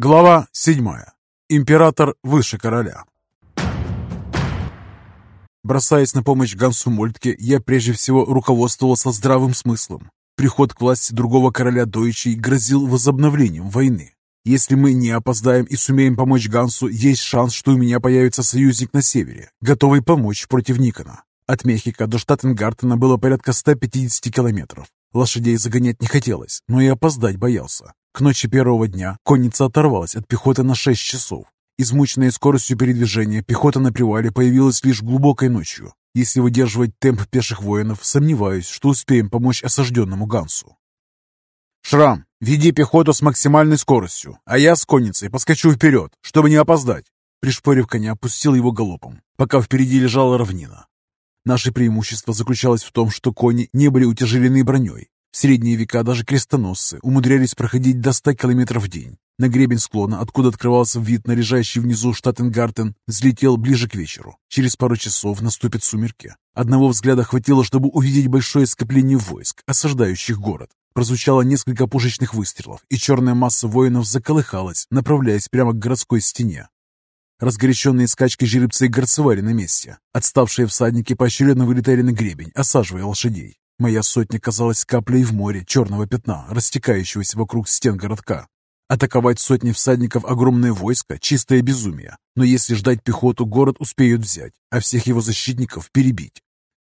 Глава 7. Император выше короля. Бросаясь на помощь Гансу Мольтке, я прежде всего руководствовался здравым смыслом. Приход к власти другого короля Дойчей грозил возобновлением войны. Если мы не опоздаем и сумеем помочь Гансу, есть шанс, что у меня появится союзник на севере, готовый помочь против Никона. От Мехико до Штаттенгартена было порядка 150 километров. Лошадей загонять не хотелось, но и опоздать боялся. К ночи первого дня конница оторвалась от пехоты на 6 часов. Измученная скоростью передвижения, пехота на привале появилась лишь глубокой ночью. Если выдерживать темп пеших воинов, сомневаюсь, что успеем помочь осажденному Гансу. «Шрам, веди пехоту с максимальной скоростью, а я с конницей поскочу вперед, чтобы не опоздать!» Пришпорив коня, пустил его галопом, пока впереди лежала равнина. Наше преимущество заключалось в том, что кони не были утяжелены броней, средние века даже крестоносцы умудрялись проходить до 100 км в день. На гребень склона, откуда открывался вид на лежащий внизу Штаттенгартен, взлетел ближе к вечеру. Через пару часов наступят сумерки. Одного взгляда хватило, чтобы увидеть большое скопление войск, осаждающих город. Прозвучало несколько пушечных выстрелов, и черная масса воинов заколыхалась, направляясь прямо к городской стене. Разгоряченные скачки жеребцы горцевали на месте. Отставшие всадники поочередно вылетали на гребень, осаживая лошадей. Моя сотня казалась каплей в море черного пятна, растекающегося вокруг стен городка. Атаковать сотни всадников огромное войско – чистое безумие. Но если ждать пехоту, город успеют взять, а всех его защитников перебить.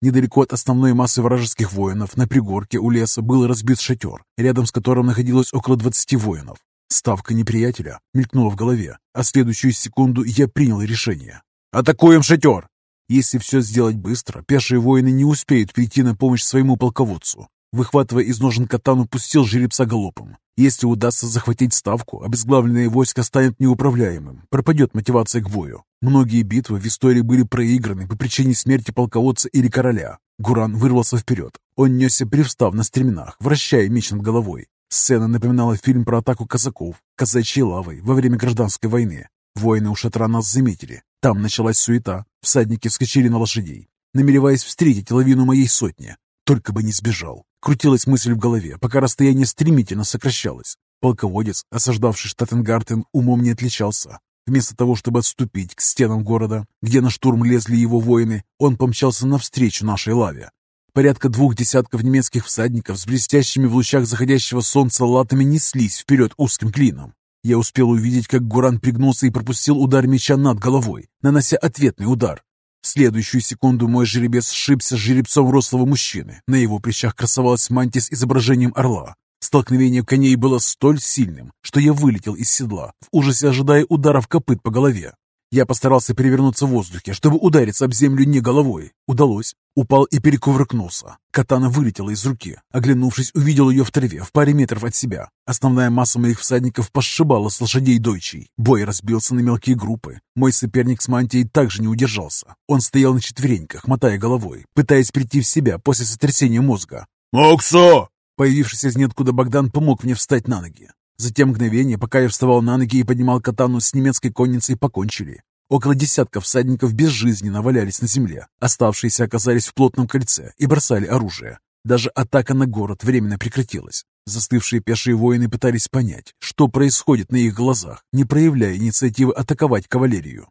Недалеко от основной массы вражеских воинов на пригорке у леса был разбит шатер, рядом с которым находилось около 20 воинов. Ставка неприятеля мелькнула в голове, а следующую секунду я принял решение. «Атакуем шатер!» Если все сделать быстро, пешие воины не успеют прийти на помощь своему полководцу. Выхватывая из ножен катану, пустил жеребца галопом. Если удастся захватить ставку, обезглавленное войско станет неуправляемым, пропадет мотивация к бою. Многие битвы в истории были проиграны по причине смерти полководца или короля. Гуран вырвался вперед. Он несся, привстав на стременах, вращая меч над головой. Сцена напоминала фильм про атаку казаков, казачьей лавой во время гражданской войны. Воины у шатра нас заметили. Там началась суета. Всадники вскочили на лошадей, намереваясь встретить лавину моей сотни. Только бы не сбежал. Крутилась мысль в голове, пока расстояние стремительно сокращалось. Полководец, осаждавший Штаттенгартен, умом не отличался. Вместо того, чтобы отступить к стенам города, где на штурм лезли его воины, он помчался навстречу нашей лаве. Порядка двух десятков немецких всадников с блестящими в лучах заходящего солнца латами неслись вперед узким клином. Я успел увидеть, как Гуран пригнулся и пропустил удар меча над головой, нанося ответный удар. В следующую секунду мой жеребец сшибся с жеребцом рослого мужчины. На его плечах красовалась мантия с изображением орла. Столкновение коней было столь сильным, что я вылетел из седла, в ужасе ожидая ударов копыт по голове. Я постарался перевернуться в воздухе, чтобы удариться об землю не головой. Удалось. Упал и перекувыркнулся. Катана вылетела из руки. Оглянувшись, увидел ее в траве, в паре метров от себя. Основная масса моих всадников пошибала с лошадей дойчей. Бой разбился на мелкие группы. Мой соперник с мантией также не удержался. Он стоял на четвереньках, мотая головой, пытаясь прийти в себя после сотрясения мозга. «Моксо!» Появившись из ниоткуда Богдан помог мне встать на ноги. Затем мгновение, пока я вставал на ноги и поднимал катану с немецкой конницей, покончили. Около десятка всадников безжизненно валялись на земле. Оставшиеся оказались в плотном кольце и бросали оружие. Даже атака на город временно прекратилась. Застывшие пешие воины пытались понять, что происходит на их глазах, не проявляя инициативы атаковать кавалерию.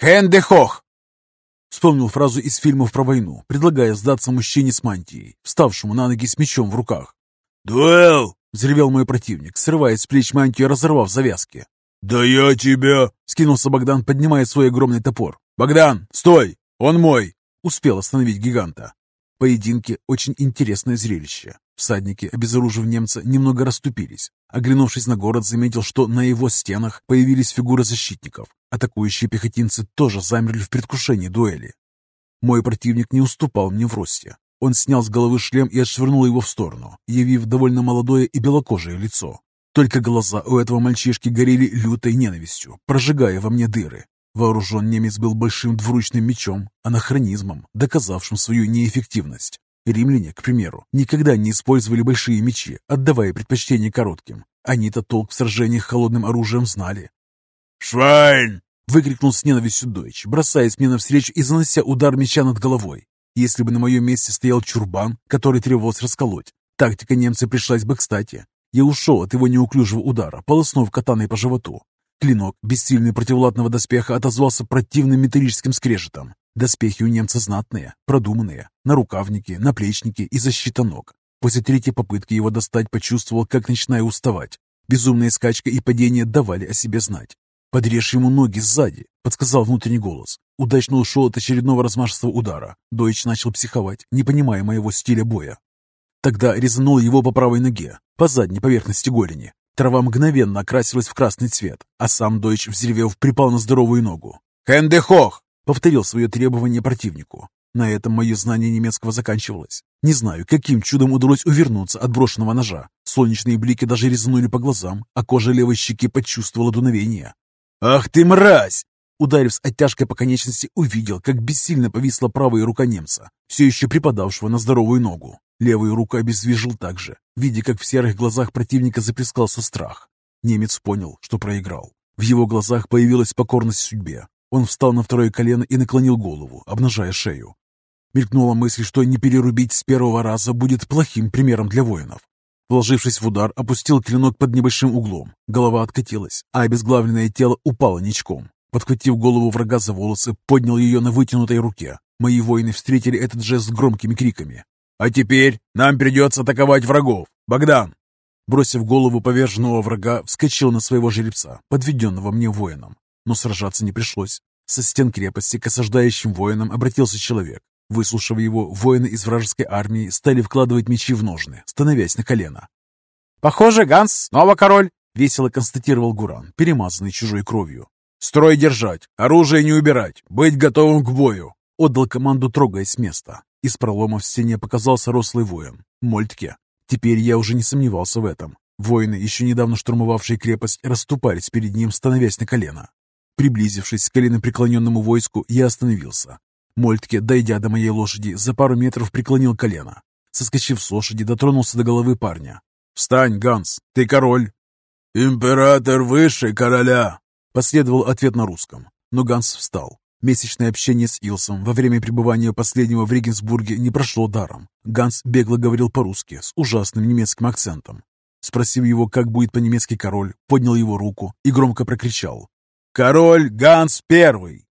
«Хендехох!» Вспомнил фразу из фильмов про войну, предлагая сдаться мужчине с мантией, вставшему на ноги с мечом в руках. «Дуэл!» — взревел мой противник, срывая с плеч мантию разорвав завязки. «Да я тебя!» — скинулся Богдан, поднимая свой огромный топор. «Богдан, стой! Он мой!» — успел остановить гиганта. Поединки — очень интересное зрелище. Всадники, обезоружив немца, немного расступились. Оглянувшись на город, заметил, что на его стенах появились фигуры защитников. Атакующие пехотинцы тоже замерли в предвкушении дуэли. Мой противник не уступал мне в росте. Он снял с головы шлем и отшвырнул его в сторону, явив довольно молодое и белокожее лицо. Только глаза у этого мальчишки горели лютой ненавистью, прожигая во мне дыры. Вооружен немец был большим двуручным мечом, анахронизмом, доказавшим свою неэффективность. Римляне, к примеру, никогда не использовали большие мечи, отдавая предпочтение коротким. Они-то толк в сражениях холодным оружием знали. «Швайн!» — выкрикнул с ненавистью Дойч, бросаясь мне навстречу и занося удар меча над головой. Если бы на моем месте стоял чурбан, который требовалось расколоть, тактика немца пришлась бы кстати. Я ушел от его неуклюжего удара, полоснув катаной по животу. Клинок, бессильный против латного доспеха, отозвался противным металлическим скрежетом. Доспехи у немца знатные, продуманные, на рукавники, наплечники и защита ног. После третьей попытки его достать почувствовал, как начинаю уставать. Безумная скачка и падение давали о себе знать. «Подрежь ему ноги сзади», — подсказал внутренний голос. Удачно ушел от очередного размашистого удара. Дойч начал психовать, не понимая моего стиля боя. Тогда резанул его по правой ноге, по задней поверхности голени. Трава мгновенно окрасилась в красный цвет, а сам Дойч, взревев, припал на здоровую ногу. «Хендехох!» — повторил свое требование противнику. На этом мое знание немецкого заканчивалось. Не знаю, каким чудом удалось увернуться от брошенного ножа. Солнечные блики даже резанули по глазам, а кожа левой щеки почувствовала дуновение. «Ах ты мразь!» Ударив с оттяжкой по конечности, увидел, как бессильно повисла правая рука немца, все еще припадавшего на здоровую ногу. Левую руку обездвижил также, видя, как в серых глазах противника заплескался страх. Немец понял, что проиграл. В его глазах появилась покорность судьбе. Он встал на второе колено и наклонил голову, обнажая шею. Мелькнула мысль, что не перерубить с первого раза будет плохим примером для воинов. Вложившись в удар, опустил клинок под небольшим углом. Голова откатилась, а обезглавленное тело упало ничком. Подхватив голову врага за волосы, поднял ее на вытянутой руке. Мои воины встретили этот жест громкими криками. «А теперь нам придется атаковать врагов! Богдан!» Бросив голову поверженного врага, вскочил на своего жеребца, подведенного мне воином. Но сражаться не пришлось. Со стен крепости к осаждающим воинам обратился человек. Выслушав его, воины из вражеской армии стали вкладывать мечи в ножны, становясь на колено. «Похоже, Ганс снова король!» — весело констатировал Гуран, перемазанный чужой кровью. «Строй держать, оружие не убирать, быть готовым к бою!» Отдал команду, трогаясь с места. Из пролома в стене показался рослый воин. Мольтке. Теперь я уже не сомневался в этом. Воины, еще недавно штурмовавшие крепость, расступались перед ним, становясь на колено. Приблизившись к коленопреклоненному войску, я остановился. Мольтке, дойдя до моей лошади, за пару метров преклонил колено. Соскочив с лошади, дотронулся до головы парня. «Встань, Ганс, ты король!» «Император выше короля!» Последовал ответ на русском. Но Ганс встал. Месячное общение с Илсом во время пребывания последнего в Регенсбурге не прошло даром. Ганс бегло говорил по-русски с ужасным немецким акцентом. Спросив его, как будет по-немецки король, поднял его руку и громко прокричал. «Король Ганс Первый!»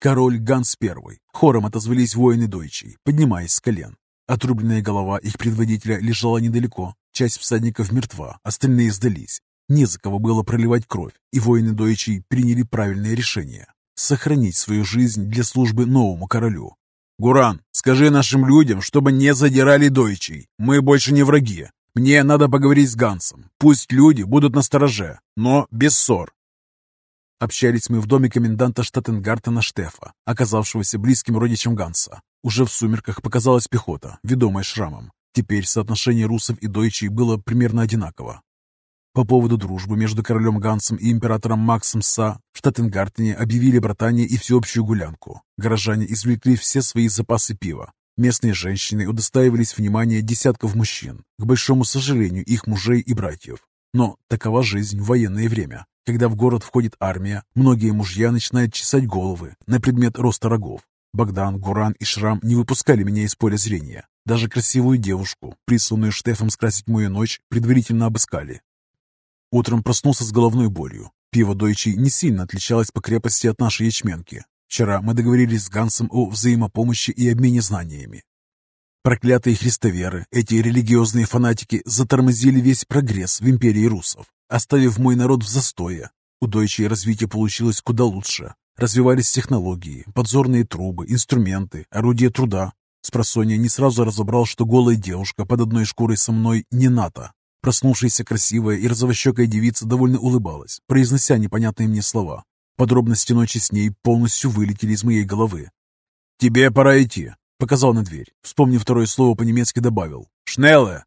«Король Ганс Первый!» Хором отозвались воины дойчей, поднимаясь с колен. Отрубленная голова их предводителя лежала недалеко. Часть всадников мертва, остальные сдались. Не за кого было проливать кровь, и воины дойчей приняли правильное решение сохранить свою жизнь для службы новому королю. «Гуран, скажи нашим людям, чтобы не задирали дойчей. Мы больше не враги. Мне надо поговорить с Гансом. Пусть люди будут на стороже, но без ссор». Общались мы в доме коменданта Штаттенгартена Штефа, оказавшегося близким родичем Ганса. Уже в сумерках показалась пехота, ведомая шрамом. Теперь соотношение русов и дойчей было примерно одинаково. По поводу дружбы между королем Гансом и императором Максом Са в Штаттенгартене объявили братание и всеобщую гулянку. Горожане извлекли все свои запасы пива. Местные женщины удостаивались внимания десятков мужчин, к большому сожалению их мужей и братьев. Но такова жизнь в военное время. Когда в город входит армия, многие мужья начинают чесать головы на предмет роста рогов. Богдан, Гуран и Шрам не выпускали меня из поля зрения. Даже красивую девушку, присланную Штефом скрасить мою ночь, предварительно обыскали. Утром проснулся с головной болью. Пиво Дойчи не сильно отличалось по крепости от нашей ячменки. Вчера мы договорились с Гансом о взаимопомощи и обмене знаниями. Проклятые христоверы, эти религиозные фанатики, затормозили весь прогресс в империи русов, оставив мой народ в застое. У Дойчи развитие получилось куда лучше. Развивались технологии, подзорные трубы, инструменты, орудия труда. Спросонья не сразу разобрал, что голая девушка под одной шкурой со мной не НАТО, Проснувшаяся красивая и розовощекая девица довольно улыбалась, произнося непонятные мне слова. Подробности ночи с ней полностью вылетели из моей головы. «Тебе пора идти», — показал на дверь. Вспомнив второе слово по-немецки, добавил. «Шнелле!»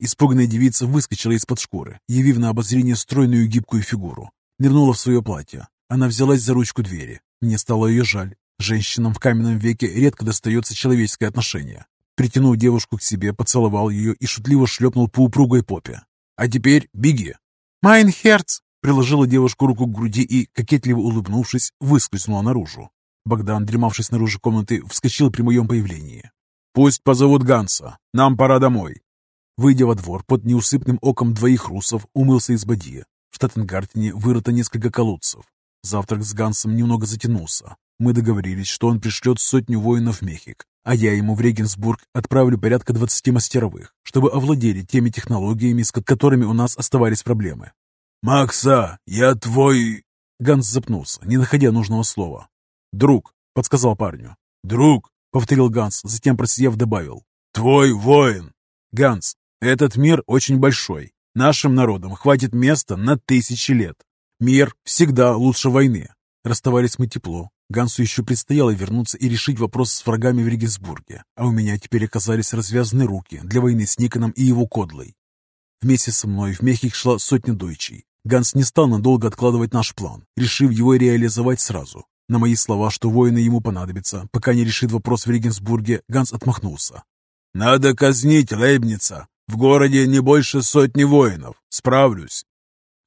Испуганная девица выскочила из-под шкуры, явив на обозрение стройную гибкую фигуру. Нырнула в свое платье. Она взялась за ручку двери. Мне стало ее жаль. Женщинам в каменном веке редко достается человеческое отношение. Притянув девушку к себе, поцеловал ее и шутливо шлепнул по упругой попе. «А теперь беги!» «Майн Херц!» Приложила девушку руку к груди и, кокетливо улыбнувшись, выскользнула наружу. Богдан, дремавший снаружи комнаты, вскочил при моем появлении. «Пусть позовут Ганса. Нам пора домой». Выйдя во двор под неусыпным оком двоих русов, умылся из бадьи. В Штаттенгартене вырыто несколько колодцев. Завтрак с Гансом немного затянулся. Мы договорились, что он пришлет сотню воинов в Мехик, а я ему в Регенсбург отправлю порядка 20 мастеровых, чтобы овладели теми технологиями, с которыми у нас оставались проблемы. «Макса, я твой...» Ганс запнулся, не находя нужного слова. «Друг», — подсказал парню. «Друг», — повторил Ганс, затем просияв добавил. «Твой воин». «Ганс, этот мир очень большой. Нашим народам хватит места на тысячи лет. Мир всегда лучше войны». Расставались мы тепло, Гансу еще предстояло вернуться и решить вопрос с врагами в Регенсбурге, а у меня теперь оказались развязаны руки для войны с Никоном и его кодлой. Вместе со мной в Мехик шла сотня дойчей. Ганс не стал надолго откладывать наш план, решив его реализовать сразу. На мои слова, что воины ему понадобятся, пока не решит вопрос в Регенсбурге, Ганс отмахнулся. «Надо казнить Лейбница. В городе не больше сотни воинов. Справлюсь.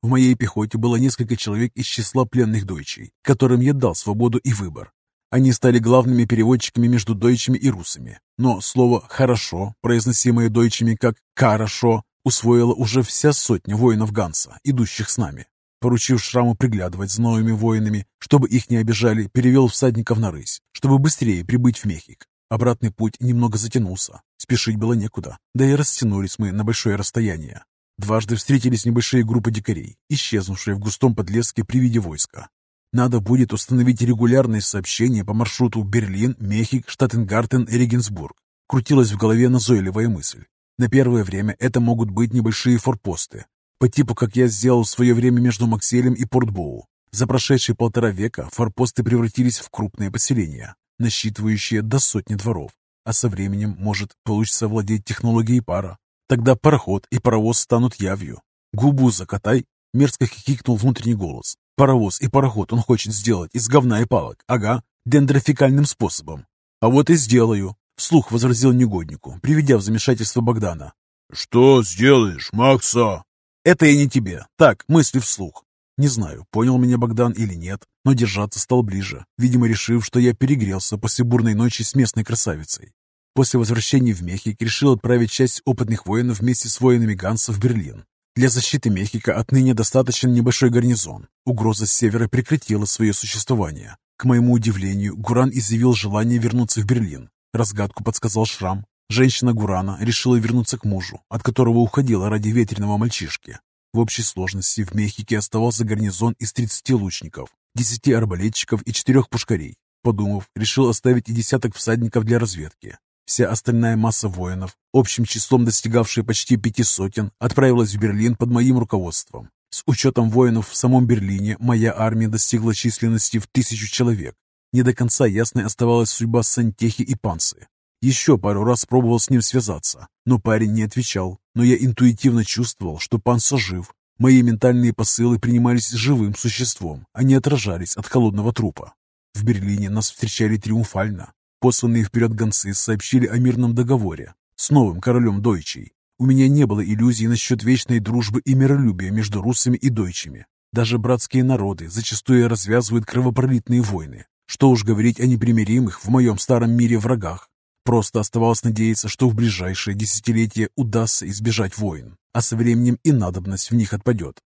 В моей пехоте было несколько человек из числа пленных дойчей, которым я дал свободу и выбор. Они стали главными переводчиками между дойчами и русами. Но слово «хорошо», произносимое дойчами как «хорошо», усвоила уже вся сотня воинов Ганса, идущих с нами. Поручив Шраму приглядывать за новыми воинами, чтобы их не обижали, перевел всадников на рысь, чтобы быстрее прибыть в Мехик. Обратный путь немного затянулся. Спешить было некуда, да и растянулись мы на большое расстояние. Дважды встретились небольшие группы дикарей, исчезнувшие в густом подлеске при виде войска. Надо будет установить регулярные сообщения по маршруту Берлин, Мехик, Штаттенгартен и Регенсбург. Крутилась в голове назойливая мысль. На первое время это могут быть небольшие форпосты, по типу, как я сделал в свое время между Макселем и Портбоу. За прошедшие полтора века форпосты превратились в крупные поселения, насчитывающие до сотни дворов, а со временем может получится владеть технологией пара, Тогда пароход и паровоз станут явью. Губу закатай, мерзко хихикнул внутренний голос. Паровоз и пароход он хочет сделать из говна и палок. Ага, дендрофикальным способом. А вот и сделаю. Вслух возразил негоднику, приведя в замешательство Богдана. «Что сделаешь, Макса?» «Это и не тебе. Так, мысли вслух. Не знаю, понял меня Богдан или нет, но держаться стал ближе, видимо, решив, что я перегрелся после бурной ночи с местной красавицей. После возвращения в Мехик решил отправить часть опытных воинов вместе с воинами Ганса в Берлин. Для защиты Мехика отныне достаточно небольшой гарнизон. Угроза с севера прекратила свое существование. К моему удивлению, Гуран изъявил желание вернуться в Берлин. Разгадку подсказал Шрам. Женщина Гурана решила вернуться к мужу, от которого уходила ради ветреного мальчишки. В общей сложности в Мехике оставался гарнизон из 30 лучников, 10 арбалетчиков и 4 пушкарей. Подумав, решил оставить и десяток всадников для разведки. Вся остальная масса воинов, общим числом достигавшая почти пяти сотен, отправилась в Берлин под моим руководством. С учетом воинов в самом Берлине моя армия достигла численности в тысячу человек. Не до конца ясной оставалась судьба Сантехи и Панцы. Еще пару раз пробовал с ним связаться, но парень не отвечал. Но я интуитивно чувствовал, что Панса жив. Мои ментальные посылы принимались живым существом, а не отражались от холодного трупа. В Берлине нас встречали триумфально. Посланные вперед гонцы сообщили о мирном договоре с новым королем Дойчей. У меня не было иллюзий насчет вечной дружбы и миролюбия между русами и дойчами. Даже братские народы зачастую развязывают кровопролитные войны. Что уж говорить о непримиримых в моем старом мире врагах. Просто оставалось надеяться, что в ближайшие десятилетия удастся избежать войн, а со временем и надобность в них отпадет.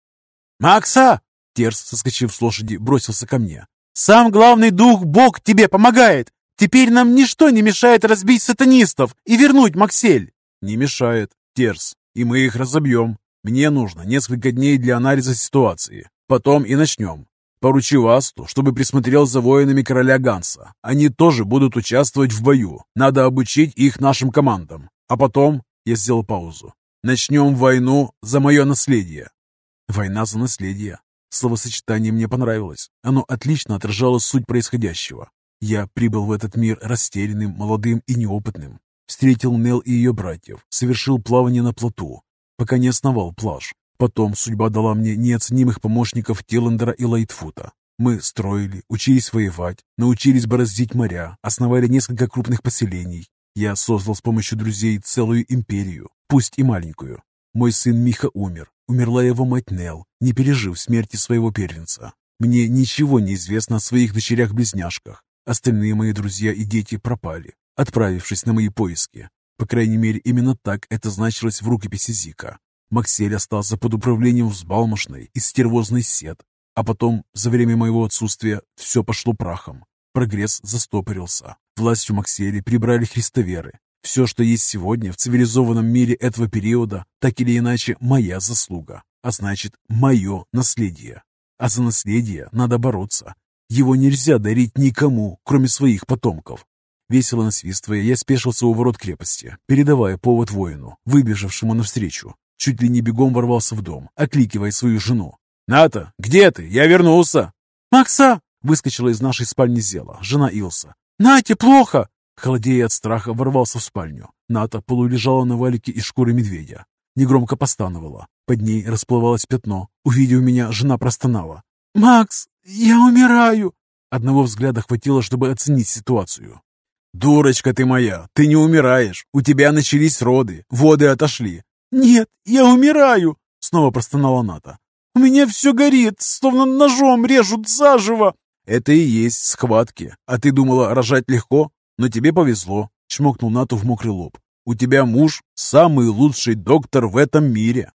«Макса!» Терс, соскочив с лошади, бросился ко мне. «Сам главный дух Бог тебе помогает! Теперь нам ничто не мешает разбить сатанистов и вернуть Максель. Не мешает, Терс, и мы их разобьем. Мне нужно несколько дней для анализа ситуации. Потом и начнем. Поручи Асту, чтобы присмотрел за воинами короля Ганса. Они тоже будут участвовать в бою. Надо обучить их нашим командам. А потом, я сделал паузу, начнем войну за мое наследие. Война за наследие. Словосочетание мне понравилось. Оно отлично отражало суть происходящего. Я прибыл в этот мир растерянным, молодым и неопытным. Встретил Нел и ее братьев, совершил плавание на плоту, пока не основал плаж. Потом судьба дала мне неоценимых помощников Тиллендера и Лайтфута. Мы строили, учились воевать, научились бороздить моря, основали несколько крупных поселений. Я создал с помощью друзей целую империю, пусть и маленькую. Мой сын Миха умер, умерла его мать Нел, не пережив смерти своего первенца. Мне ничего не известно о своих дочерях-близняшках, Остальные мои друзья и дети пропали, отправившись на мои поиски. По крайней мере, именно так это значилось в рукописи Зика. Максель остался под управлением взбалмошной и стервозной сет, а потом, за время моего отсутствия, все пошло прахом. Прогресс застопорился. Властью Макселя прибрали христоверы. Все, что есть сегодня в цивилизованном мире этого периода, так или иначе моя заслуга, а значит, мое наследие. А за наследие надо бороться. Его нельзя дарить никому, кроме своих потомков. Весело насвистывая, я спешился у ворот крепости, передавая повод воину, выбежавшему навстречу. Чуть ли не бегом ворвался в дом, окликивая свою жену. «Ната, где ты? Я вернулся!» «Макса!» — выскочила из нашей спальни Зела, жена Илса. «Нате, плохо!» Холодея от страха, ворвался в спальню. Ната полулежала на валике из шкуры медведя. Негромко постановала. Под ней расплывалось пятно. Увидев меня, жена простонала. «Макс, я умираю!» Одного взгляда хватило, чтобы оценить ситуацию. «Дурочка ты моя, ты не умираешь. У тебя начались роды, воды отошли». «Нет, я умираю!» Снова простонала Ната. «У меня все горит, словно ножом режут заживо!» «Это и есть схватки. А ты думала, рожать легко? Но тебе повезло!» Чмокнул Нату в мокрый лоб. «У тебя муж самый лучший доктор в этом мире!»